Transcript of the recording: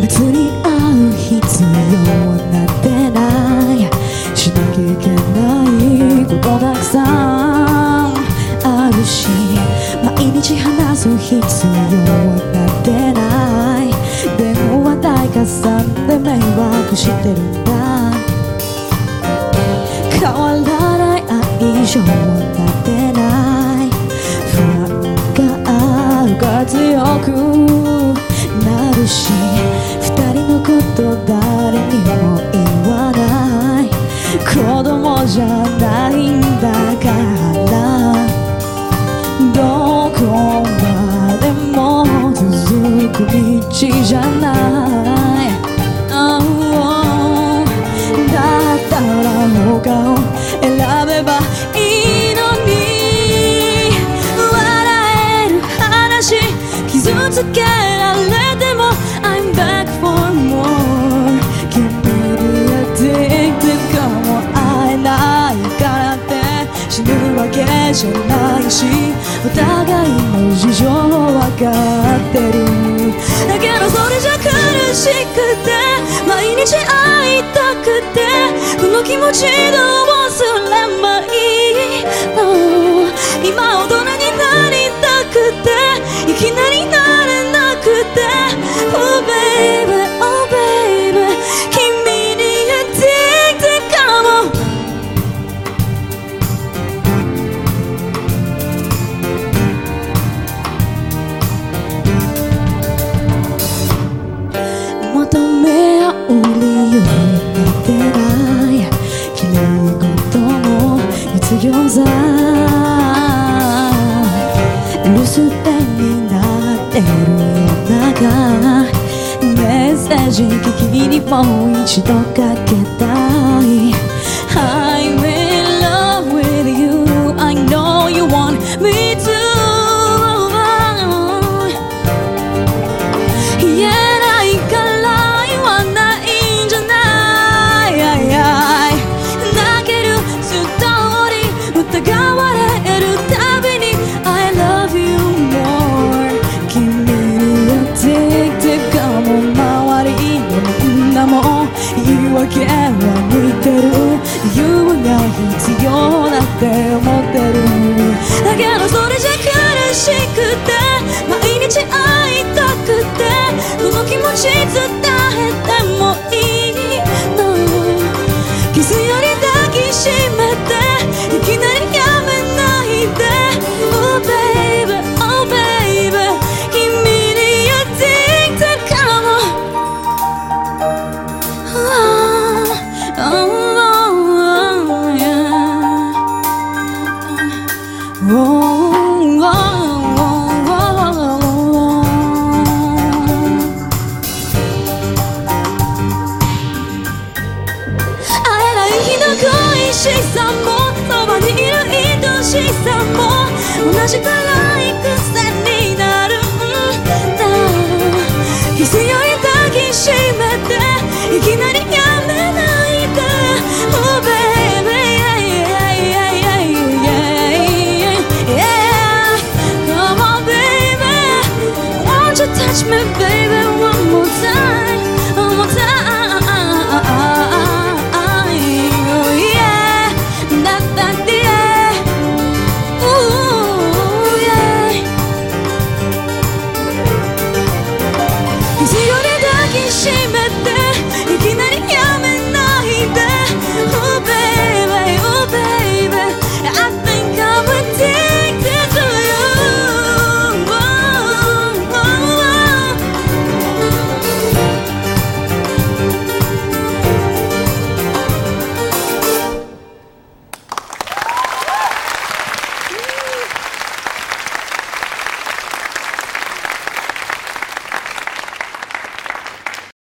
別に会う必要なんて毎日話す必要なんてない。電話代加算で迷惑してるんだ。変わらない愛情なんてない。不安があるから強くちじゃない、Oh だったら他を選べばいいのに。笑える話傷つける。わけじゃないしお互いの事情をわかってる。だけどそれじゃ苦しくて毎日会いたくて。この気持ちどうすればいい？の今大人必要さ留守電になってる夜中。メッセージ聞きにもう一度かけたい。も言い訳は向いてる。理由が必要だって思ってる。しさもそばにいる愛しさも同じくらい